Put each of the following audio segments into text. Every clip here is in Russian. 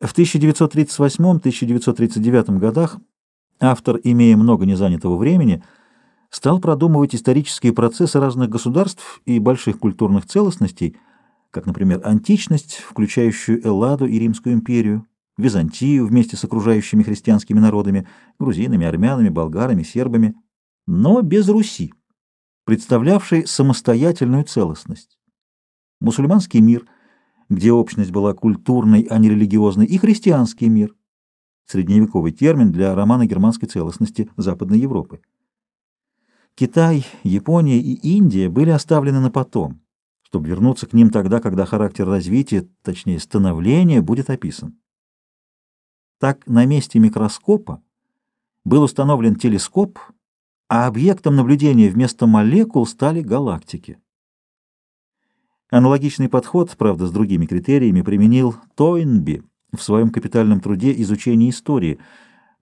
В 1938-1939 годах автор, имея много незанятого времени, стал продумывать исторические процессы разных государств и больших культурных целостностей, как, например, античность, включающую Элладу и Римскую империю, Византию вместе с окружающими христианскими народами, грузинами, армянами, болгарами, сербами, но без Руси, представлявшей самостоятельную целостность. Мусульманский мир – где общность была культурной, а не религиозной, и христианский мир, средневековый термин для романо-германской целостности Западной Европы. Китай, Япония и Индия были оставлены на потом, чтобы вернуться к ним тогда, когда характер развития, точнее становления, будет описан. Так, на месте микроскопа был установлен телескоп, а объектом наблюдения вместо молекул стали галактики. Аналогичный подход, правда, с другими критериями, применил Тойнби в своем капитальном труде «Изучение истории»,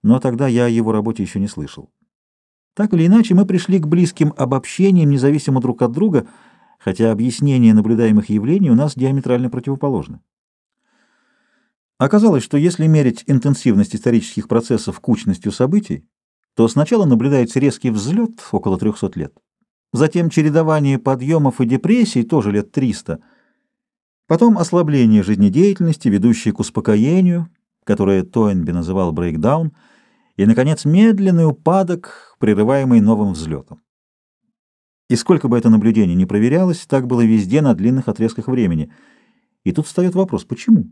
но тогда я о его работе еще не слышал. Так или иначе, мы пришли к близким обобщениям, независимо друг от друга, хотя объяснения наблюдаемых явлений у нас диаметрально противоположны. Оказалось, что если мерить интенсивность исторических процессов кучностью событий, то сначала наблюдается резкий взлет около 300 лет, Затем чередование подъемов и депрессий, тоже лет 300. Потом ослабление жизнедеятельности, ведущее к успокоению, которое Тойнби называл брейкдаун, и, наконец, медленный упадок, прерываемый новым взлетом. И сколько бы это наблюдение ни проверялось, так было везде на длинных отрезках времени. И тут встает вопрос, почему?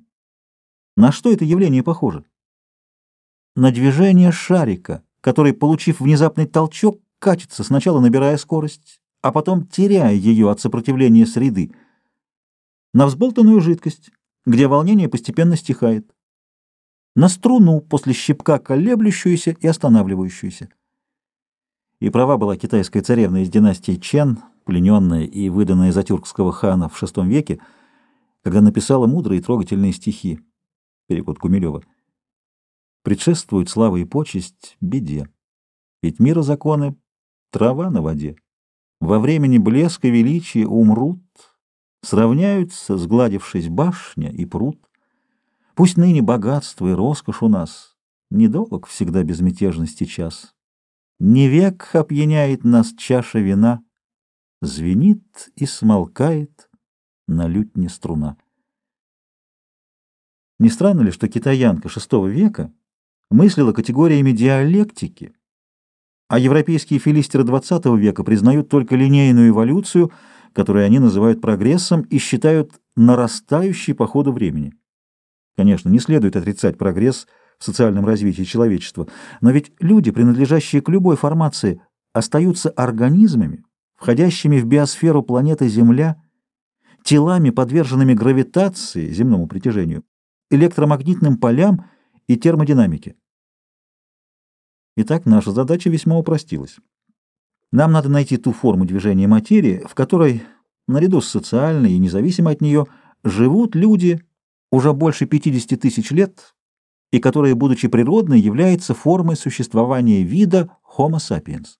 На что это явление похоже? На движение шарика, который, получив внезапный толчок, катится, сначала набирая скорость, а потом теряя ее от сопротивления среды, на взболтанную жидкость, где волнение постепенно стихает, на струну после щипка колеблющуюся и останавливающуюся. И права была китайская царевна из династии Чен, плененная и выданная за тюркского хана в VI веке, когда написала мудрые и трогательные стихи. Перевод Гумилева. «Предшествует слава и почесть беде, ведь мира законы трава на воде. Во времени блеска величия умрут, сравняются, сгладившись башня и пруд. Пусть ныне богатство и роскошь у нас, недолг всегда безмятежности час. Не век опьяняет нас чаша вина, звенит и смолкает на лютне струна. Не странно ли, что китаянка VI века мыслила категориями диалектики, а европейские филистеры XX века признают только линейную эволюцию, которую они называют прогрессом и считают нарастающей по ходу времени. Конечно, не следует отрицать прогресс в социальном развитии человечества, но ведь люди, принадлежащие к любой формации, остаются организмами, входящими в биосферу планеты Земля, телами, подверженными гравитации, земному притяжению, электромагнитным полям и термодинамике. Итак, наша задача весьма упростилась. Нам надо найти ту форму движения материи, в которой, наряду с социальной и независимо от нее, живут люди уже больше 50 тысяч лет, и которая, будучи природной, является формой существования вида Homo sapiens.